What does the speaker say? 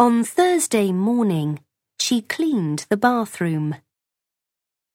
On Thursday morning, she cleaned the bathroom.